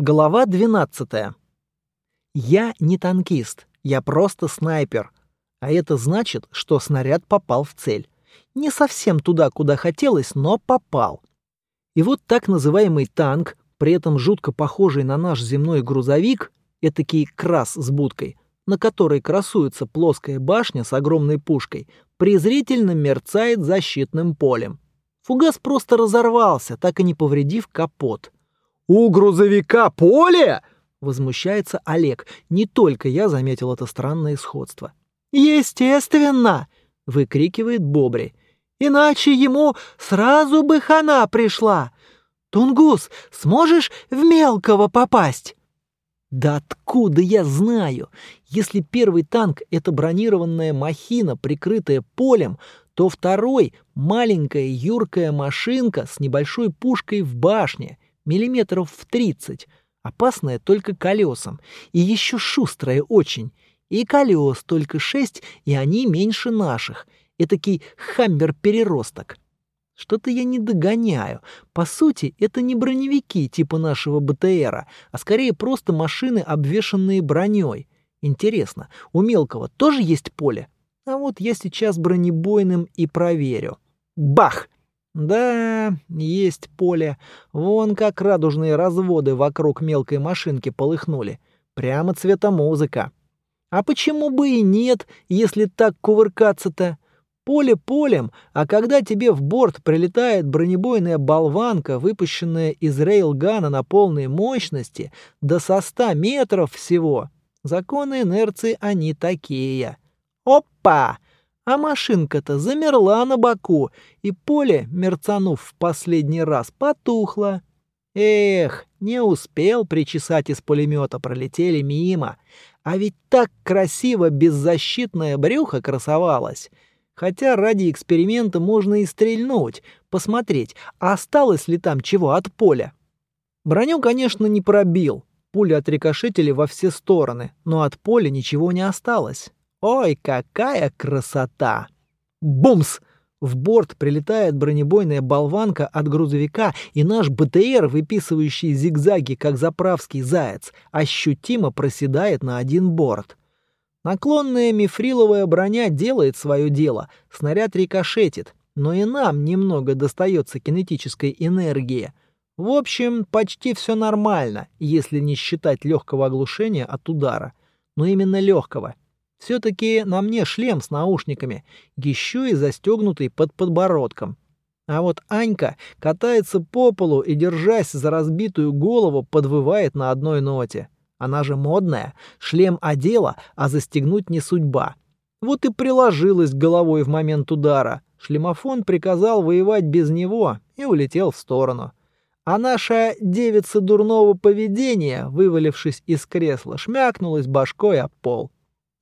Глава 12. Я не танкист, я просто снайпер. А это значит, что снаряд попал в цель. Не совсем туда, куда хотелось, но попал. И вот так называемый танк, при этом жутко похожий на наш земной грузовик, этакий крас с будкой, на которой красуется плоская башня с огромной пушкой, презрительно мерцает защитным полем. Фугас просто разорвался, так и не повредив капот. «У грузовика поле?» — возмущается Олег. Не только я заметил это странное сходство. «Естественно!» — выкрикивает Бобри. «Иначе ему сразу бы хана пришла! Тунгус, сможешь в мелкого попасть?» Да откуда я знаю? Если первый танк — это бронированная махина, прикрытая полем, то второй — маленькая юркая машинка с небольшой пушкой в башне — миллиметров в тридцать, опасная только колесам, и еще шустрая очень. И колес только шесть, и они меньше наших. Этакий хаммер-переросток. Что-то я не догоняю. По сути, это не броневики типа нашего БТРа, а скорее просто машины, обвешанные броней. Интересно, у мелкого тоже есть поле? А вот я сейчас бронебойным и проверю. Бах! Да, есть поле. Вон как радужные разводы вокруг мелкой машинки полыхнули. Прямо цвета музыка. А почему бы и нет, если так кувыркаться-то? Поле полем, а когда тебе в борт прилетает бронебойная болванка, выпущенная из рейлгана на полной мощности, да со ста метров всего, законы инерции они такие. Опа! А машинка-то замерла на боку, и поле, мерцанув в последний раз, потухло. Эх, не успел причесать из пулемета, пролетели мимо. А ведь так красиво беззащитное брюхо красовалось. Хотя ради эксперимента можно и стрельнуть, посмотреть, осталось ли там чего от поля. Броню, конечно, не пробил. Пули отрикошетили во все стороны, но от поля ничего не осталось. Ой, какая красота! Бумс! В борт прилетает бронебойная болванка от грузовика, и наш БТР, выписывающий зигзаги, как заправский заяц, ощутимо проседает на один борт. Наклонная мифриловая броня делает свое дело, снаряд рикошетит, но и нам немного достается кинетической энергии. В общем, почти все нормально, если не считать легкого оглушения от удара. Но именно легкого — все-таки на мне шлем с наушниками, еще и застегнутый под подбородком. А вот Анька катается по полу и, держась за разбитую голову, подвывает на одной ноте. Она же модная, шлем одела, а застегнуть не судьба. Вот и приложилась головой в момент удара. Шлемофон приказал воевать без него и улетел в сторону. А наша девица дурного поведения, вывалившись из кресла, шмякнулась башкой об пол.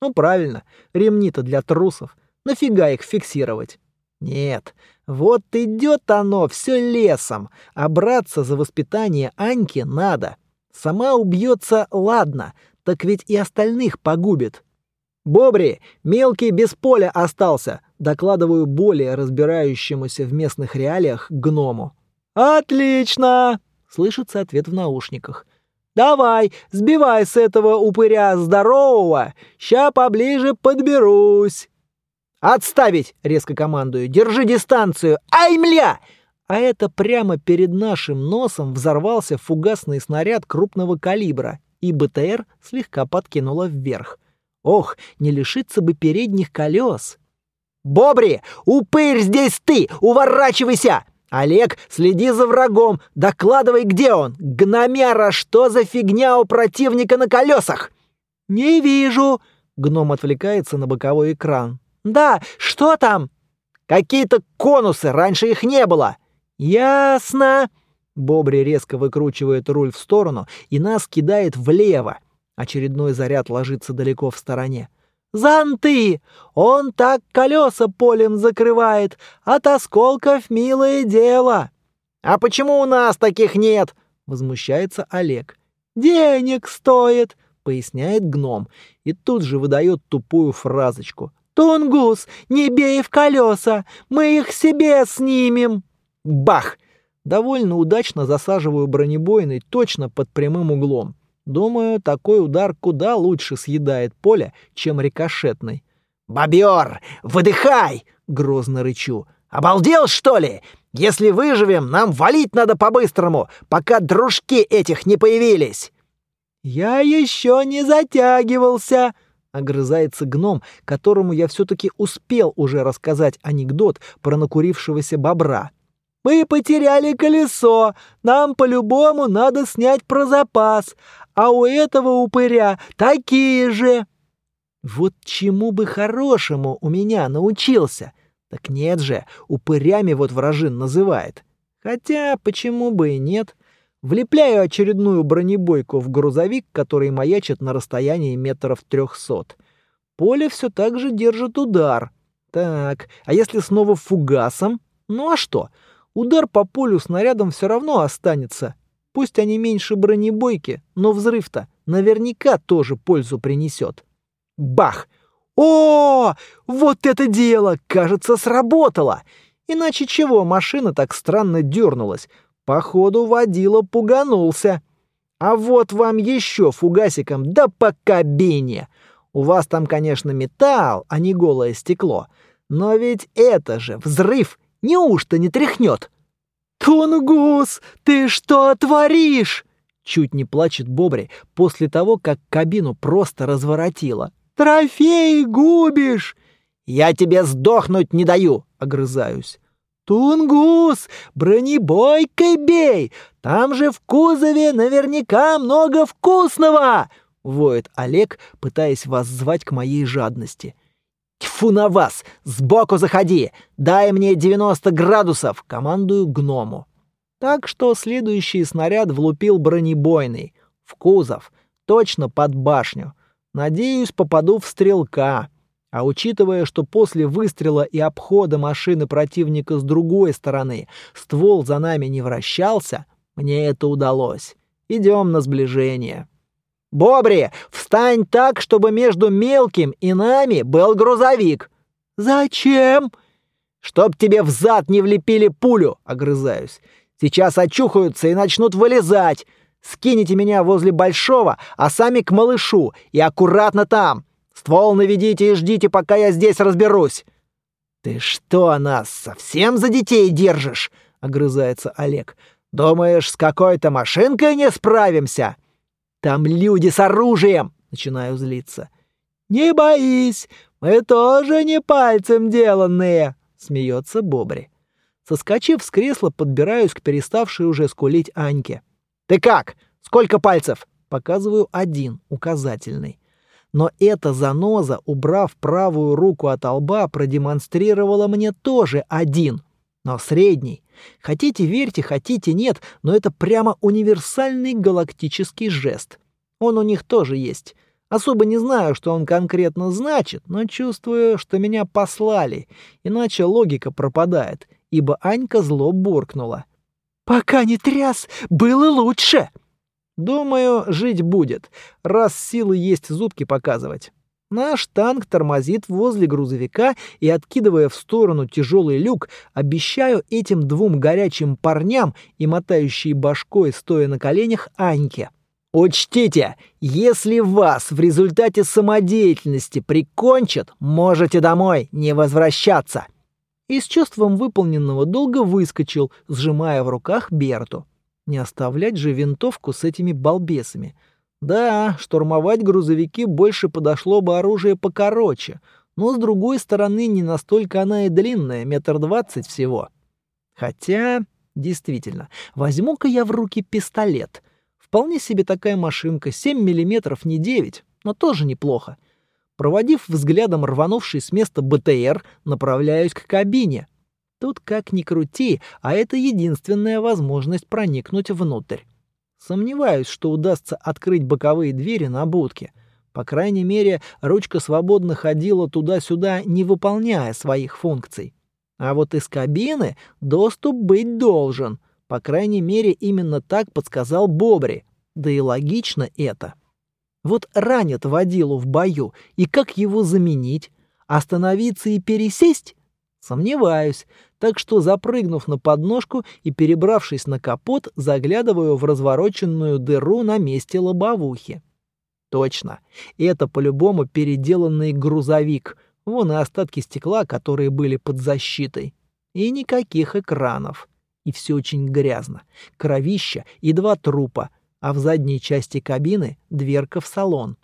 Ну правильно, ремни-то для трусов. Нафига их фиксировать? Нет, вот идет оно все лесом, а браться за воспитание Аньки надо. Сама убьется, ладно, так ведь и остальных погубит. «Бобри, мелкий без поля остался», — докладываю более разбирающемуся в местных реалиях гному. «Отлично!» — слышится ответ в наушниках. Давай, сбивай с этого упыря здорового, ща поближе подберусь. Отставить, резко командую, держи дистанцию, ай, мля! А это прямо перед нашим носом взорвался фугасный снаряд крупного калибра, и БТР слегка подкинуло вверх. Ох, не лишиться бы передних колес. «Бобри, упырь здесь ты! Уворачивайся!» «Олег, следи за врагом! Докладывай, где он! Гномяра, что за фигня у противника на колесах?» «Не вижу!» — гном отвлекается на боковой экран. «Да, что там?» «Какие-то конусы, раньше их не было!» «Ясно!» Бобри резко выкручивает руль в сторону и нас кидает влево. Очередной заряд ложится далеко в стороне. Зонты! Он так колеса полем закрывает, от осколков милое дело!» «А почему у нас таких нет?» — возмущается Олег. «Денег стоит!» — поясняет гном, и тут же выдает тупую фразочку. «Тунгус, не бей в колеса, мы их себе снимем!» Бах! Довольно удачно засаживаю бронебойный точно под прямым углом. Думаю, такой удар куда лучше съедает поле, чем рикошетный. «Бобер, выдыхай!» — грозно рычу. «Обалдел, что ли? Если выживем, нам валить надо по-быстрому, пока дружки этих не появились!» «Я еще не затягивался!» — огрызается гном, которому я все-таки успел уже рассказать анекдот про накурившегося бобра. «Мы потеряли колесо, нам по-любому надо снять про запас, а у этого упыря такие же!» Вот чему бы хорошему у меня научился. Так нет же, упырями вот вражин называет. Хотя, почему бы и нет. Влепляю очередную бронебойку в грузовик, который маячит на расстоянии метров трехсот. Поле все так же держит удар. Так, а если снова фугасом? Ну а что? Удар по полю снарядом все равно останется. Пусть они меньше бронебойки, но взрыв-то наверняка тоже пользу принесет. Бах! О, вот это дело, кажется, сработало. Иначе чего машина так странно дернулась? Походу, водила пуганулся. А вот вам еще фугасиком, да по кабине. У вас там, конечно, металл, а не голое стекло. Но ведь это же взрыв, неужто не тряхнет? «Тунгус, ты что творишь?» Чуть не плачет Бобри после того, как кабину просто разворотило. Трофей губишь!» «Я тебе сдохнуть не даю!» — огрызаюсь. «Тунгус, бронебойкой бей! Там же в кузове наверняка много вкусного!» — воет Олег, пытаясь вас звать к моей жадности. «Тьфу на вас! Сбоку заходи! Дай мне 90 градусов!» — командую гному. Так что следующий снаряд влупил бронебойный. В кузов. Точно под башню. Надеюсь, попаду в стрелка. А учитывая, что после выстрела и обхода машины противника с другой стороны ствол за нами не вращался, мне это удалось. Идем на сближение. «Бобри, встань так, чтобы между мелким и нами был грузовик!» «Зачем?» «Чтоб тебе в зад не влепили пулю!» — огрызаюсь. «Сейчас очухаются и начнут вылезать. Скинете меня возле большого, а сами к малышу, и аккуратно там. Ствол наведите и ждите, пока я здесь разберусь». «Ты что, нас совсем за детей держишь?» — огрызается Олег. «Думаешь, с какой-то машинкой не справимся?» «Там люди с оружием!» — начинаю злиться. «Не боись, мы тоже не пальцем деланные!» — смеется Бобри. Соскочив с кресла, подбираюсь к переставшей уже скулить Аньке. «Ты как? Сколько пальцев?» Показываю один, указательный. Но эта заноза, убрав правую руку от лба, продемонстрировала мне тоже один, но средний. Хотите верьте, хотите нет, но это прямо универсальный галактический жест. Он у них тоже есть. Особо не знаю, что он конкретно значит, но чувствую, что меня послали, иначе логика пропадает, ибо Анька зло буркнула. «Пока не тряс, было лучше!» «Думаю, жить будет, раз силы есть зубки показывать». Наш танк тормозит возле грузовика и, откидывая в сторону тяжелый люк, обещаю этим двум горячим парням и мотающей башкой, стоя на коленях, Аньке. Учтите, если вас в результате самодеятельности прикончат, можете домой не возвращаться и с чувством выполненного долга выскочил, сжимая в руках Берту. Не оставлять же винтовку с этими балбесами. Да, штурмовать грузовики больше подошло бы оружие покороче, но с другой стороны не настолько она и длинная, метр двадцать всего. Хотя, действительно, возьму-ка я в руки пистолет. Вполне себе такая машинка, 7 миллиметров, не 9, но тоже неплохо. Проводив взглядом рванувший с места БТР, направляюсь к кабине. Тут как ни крути, а это единственная возможность проникнуть внутрь. Сомневаюсь, что удастся открыть боковые двери на будке. По крайней мере, ручка свободно ходила туда-сюда, не выполняя своих функций. А вот из кабины доступ быть должен. По крайней мере, именно так подсказал Бобри. Да и логично это. Вот ранят водилу в бою, и как его заменить? Остановиться и пересесть? Сомневаюсь, так что, запрыгнув на подножку и перебравшись на капот, заглядываю в развороченную дыру на месте лобовухи. Точно, это по-любому переделанный грузовик, вон и остатки стекла, которые были под защитой. И никаких экранов. И все очень грязно. Кровища и два трупа, а в задней части кабины дверка в салон.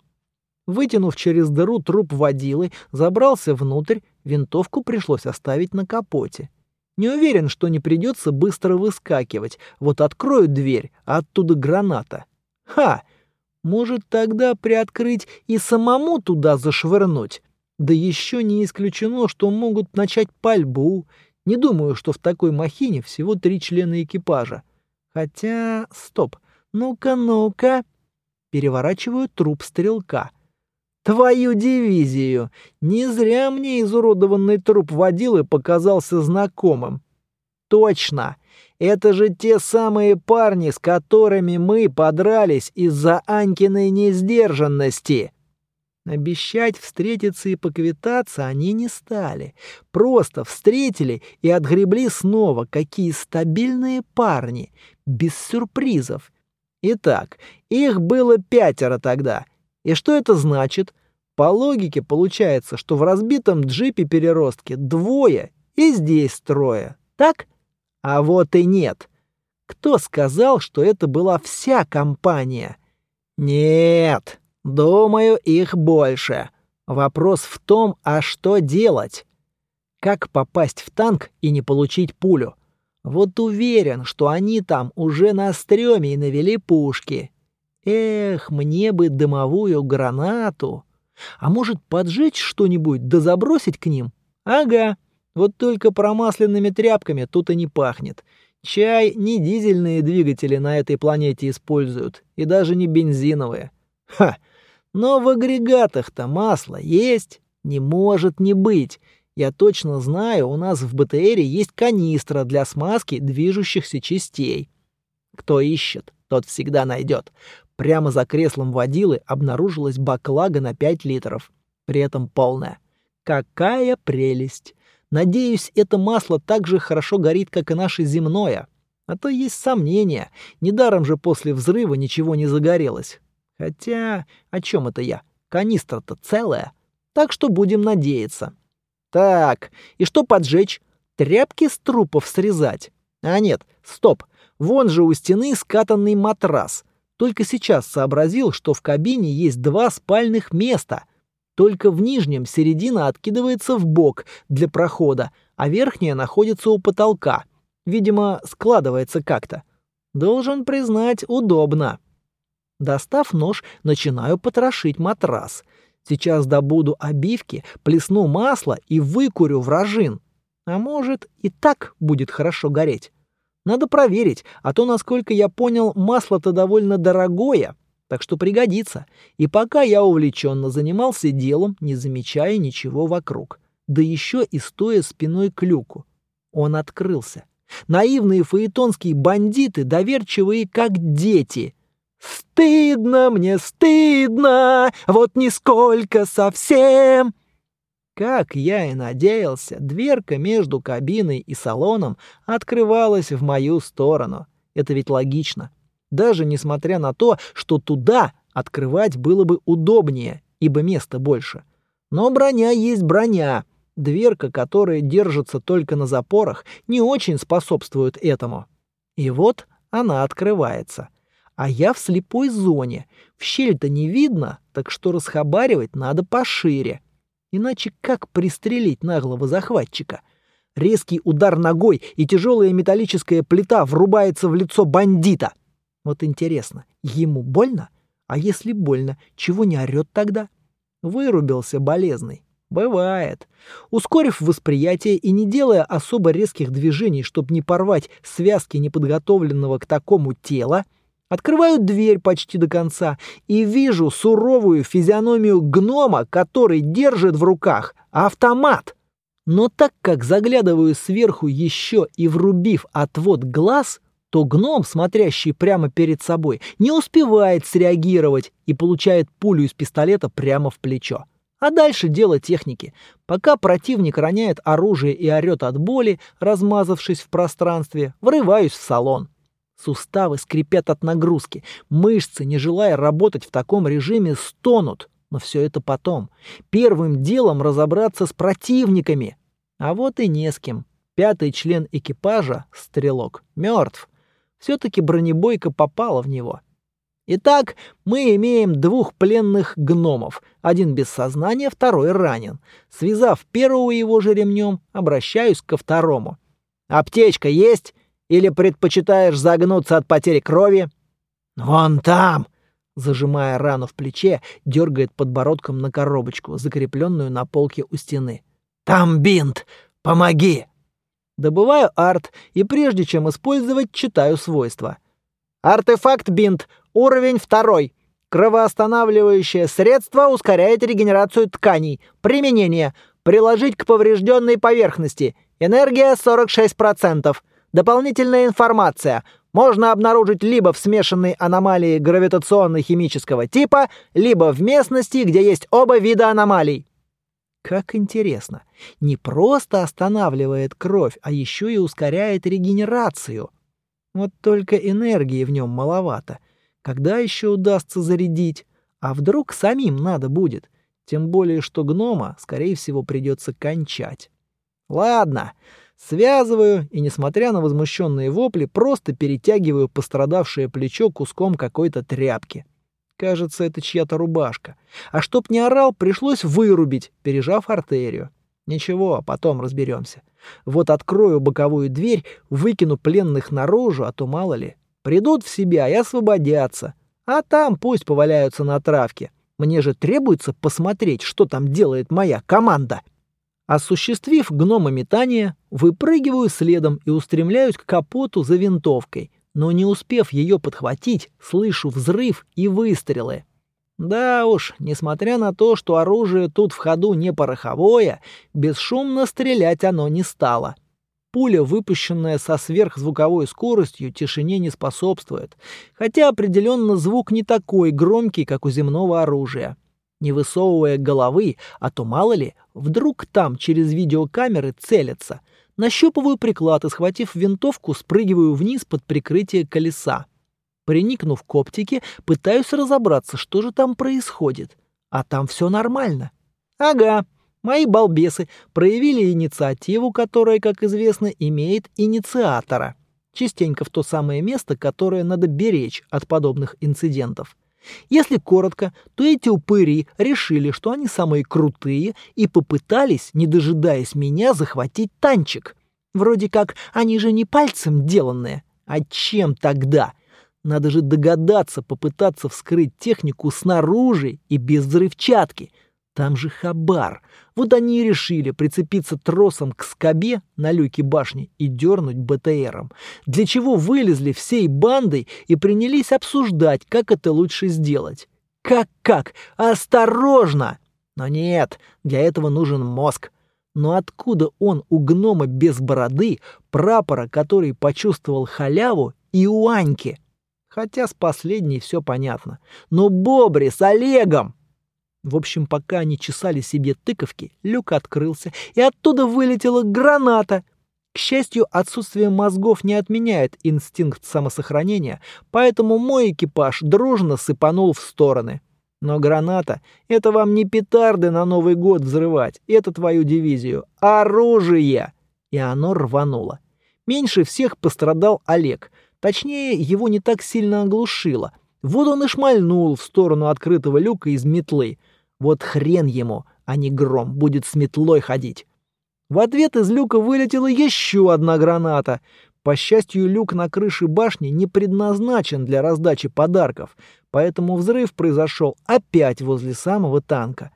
Вытянув через дыру труп водилы, забрался внутрь, винтовку пришлось оставить на капоте. Не уверен, что не придется быстро выскакивать. Вот открою дверь, а оттуда граната. Ха! Может, тогда приоткрыть и самому туда зашвырнуть? Да еще не исключено, что могут начать пальбу. Не думаю, что в такой махине всего три члена экипажа. Хотя... Стоп. Ну-ка, ну-ка. Переворачиваю труп стрелка. Твою дивизию! Не зря мне изуродованный труп водилы показался знакомым. Точно! Это же те самые парни, с которыми мы подрались из-за Анькиной несдержанности. Обещать встретиться и поквитаться они не стали. Просто встретили и отгребли снова. Какие стабильные парни. Без сюрпризов. Итак, их было пятеро тогда — и что это значит? По логике получается, что в разбитом джипе переростке двое и здесь трое. Так? А вот и нет. Кто сказал, что это была вся компания? Нет, думаю, их больше. Вопрос в том, а что делать? Как попасть в танк и не получить пулю? Вот уверен, что они там уже на стреме и навели пушки. Эх, мне бы дымовую гранату. А может, поджечь что-нибудь да забросить к ним? Ага. Вот только промасленными тряпками тут и не пахнет. Чай не дизельные двигатели на этой планете используют, и даже не бензиновые. Ха! Но в агрегатах-то масло есть. Не может не быть. Я точно знаю, у нас в БТРе есть канистра для смазки движущихся частей. Кто ищет, тот всегда найдет. Прямо за креслом водилы обнаружилась баклага на 5 литров, при этом полная. Какая прелесть! Надеюсь, это масло так же хорошо горит, как и наше земное. А то есть сомнения. Недаром же после взрыва ничего не загорелось. Хотя, о чем это я? Канистра-то целая. Так что будем надеяться. Так, и что поджечь? Тряпки с трупов срезать? А нет, стоп. Вон же у стены скатанный матрас. Только сейчас сообразил, что в кабине есть два спальных места. Только в нижнем середина откидывается в бок для прохода, а верхняя находится у потолка. Видимо, складывается как-то. Должен признать, удобно. Достав нож, начинаю потрошить матрас. Сейчас добуду обивки, плесну масло и выкурю вражин. А может, и так будет хорошо гореть. Надо проверить, а то, насколько я понял, масло-то довольно дорогое, так что пригодится. И пока я увлеченно занимался делом, не замечая ничего вокруг. Да еще и стоя спиной к люку. Он открылся. Наивные фаэтонские бандиты, доверчивые как дети. «Стыдно мне, стыдно, вот нисколько совсем!» Как я и надеялся, дверка между кабиной и салоном открывалась в мою сторону. Это ведь логично. Даже несмотря на то, что туда открывать было бы удобнее, ибо места больше. Но броня есть броня. Дверка, которая держится только на запорах, не очень способствует этому. И вот она открывается. А я в слепой зоне. В щель-то не видно, так что расхабаривать надо пошире. Иначе как пристрелить наглого захватчика? Резкий удар ногой, и тяжелая металлическая плита врубается в лицо бандита. Вот интересно, ему больно? А если больно, чего не орет тогда? Вырубился болезный. Бывает. Ускорив восприятие и не делая особо резких движений, чтобы не порвать связки неподготовленного к такому тела, Открываю дверь почти до конца и вижу суровую физиономию гнома, который держит в руках автомат. Но так как заглядываю сверху еще и врубив отвод глаз, то гном, смотрящий прямо перед собой, не успевает среагировать и получает пулю из пистолета прямо в плечо. А дальше дело техники. Пока противник роняет оружие и орёт от боли, размазавшись в пространстве, врываюсь в салон. Суставы скрипят от нагрузки, мышцы, не желая работать в таком режиме, стонут. Но все это потом. Первым делом разобраться с противниками. А вот и не с кем. Пятый член экипажа, стрелок, мертв. Все-таки бронебойка попала в него. Итак, мы имеем двух пленных гномов. Один без сознания, второй ранен. Связав первого его же ремнем, обращаюсь ко второму. «Аптечка есть? Или предпочитаешь загнуться от потери крови?» «Вон там!» Зажимая рану в плече, дергает подбородком на коробочку, закрепленную на полке у стены. «Там бинт! Помоги!» Добываю арт и прежде чем использовать, читаю свойства. Артефакт бинт Уровень второй. Кровоостанавливающее средство ускоряет регенерацию тканей. Применение. Приложить к поврежденной поверхности. Энергия 46%. Дополнительная информация. Можно обнаружить либо в смешанной аномалии гравитационно-химического типа, либо в местности, где есть оба вида аномалий. Как интересно. Не просто останавливает кровь, а еще и ускоряет регенерацию. Вот только энергии в нем маловато. Когда еще удастся зарядить? А вдруг самим надо будет? Тем более, что гнома, скорее всего, придется кончать. Ладно, связываю и, несмотря на возмущенные вопли, просто перетягиваю пострадавшее плечо куском какой-то тряпки. Кажется, это чья-то рубашка. А чтоб не орал, пришлось вырубить, пережав артерию. Ничего, потом разберемся. Вот открою боковую дверь, выкину пленных наружу, а то мало ли. Придут в себя и освободятся. А там пусть поваляются на травке. Мне же требуется посмотреть, что там делает моя команда. Осуществив гномометание, выпрыгиваю следом и устремляюсь к капоту за винтовкой. Но не успев ее подхватить, слышу взрыв и выстрелы. Да уж, несмотря на то, что оружие тут в ходу не пороховое, бесшумно стрелять оно не стало. Пуля, выпущенная со сверхзвуковой скоростью, тишине не способствует, хотя определенно звук не такой громкий, как у земного оружия. Не высовывая головы, а то мало ли, вдруг там через видеокамеры целятся. Нащупываю приклад и, схватив винтовку, спрыгиваю вниз под прикрытие колеса. Приникнув к оптике, пытаюсь разобраться, что же там происходит. А там все нормально. Ага, Мои балбесы проявили инициативу, которая, как известно, имеет инициатора. Частенько в то самое место, которое надо беречь от подобных инцидентов. Если коротко, то эти упыри решили, что они самые крутые, и попытались, не дожидаясь меня, захватить танчик. Вроде как они же не пальцем деланные. А чем тогда? Надо же догадаться попытаться вскрыть технику снаружи и без взрывчатки — там же хабар. Вот они и решили прицепиться тросом к скобе на люке башни и дернуть БТРом. Для чего вылезли всей бандой и принялись обсуждать, как это лучше сделать. Как-как? Осторожно! Но нет, для этого нужен мозг. Но откуда он у гнома без бороды, прапора, который почувствовал халяву, и у Аньки? Хотя с последней все понятно. Но Бобри с Олегом! В общем, пока они чесали себе тыковки, люк открылся, и оттуда вылетела граната. К счастью, отсутствие мозгов не отменяет инстинкт самосохранения, поэтому мой экипаж дружно сыпанул в стороны. Но граната — это вам не петарды на Новый год взрывать, это твою дивизию, оружие! И оно рвануло. Меньше всех пострадал Олег. Точнее, его не так сильно оглушило. Вот он и шмальнул в сторону открытого люка из метлы — вот хрен ему, а не гром, будет с метлой ходить. В ответ из люка вылетела еще одна граната. По счастью, люк на крыше башни не предназначен для раздачи подарков, поэтому взрыв произошел опять возле самого танка.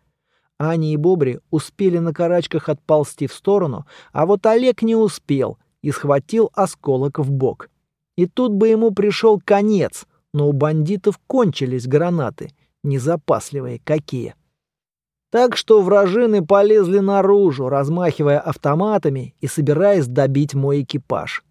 Аня и Бобри успели на карачках отползти в сторону, а вот Олег не успел и схватил осколок в бок. И тут бы ему пришел конец, но у бандитов кончились гранаты, незапасливые какие. Так что вражины полезли наружу, размахивая автоматами и собираясь добить мой экипаж.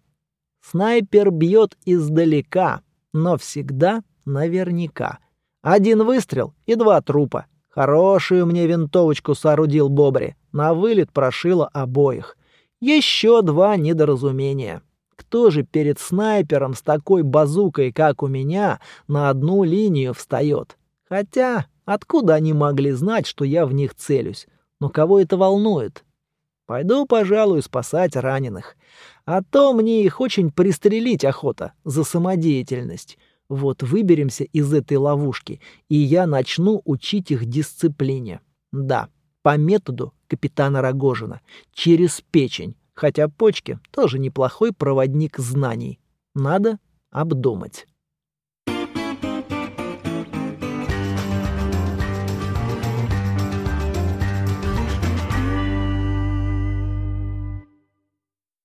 Снайпер бьет издалека, но всегда наверняка. Один выстрел и два трупа. Хорошую мне винтовочку соорудил Бобри. На вылет прошило обоих. Еще два недоразумения. Кто же перед снайпером с такой базукой, как у меня, на одну линию встает? Хотя, откуда они могли знать, что я в них целюсь? Но кого это волнует? Пойду, пожалуй, спасать раненых. А то мне их очень пристрелить охота за самодеятельность. Вот выберемся из этой ловушки, и я начну учить их дисциплине. Да, по методу капитана Рогожина, через печень, хотя почки тоже неплохой проводник знаний. Надо обдумать.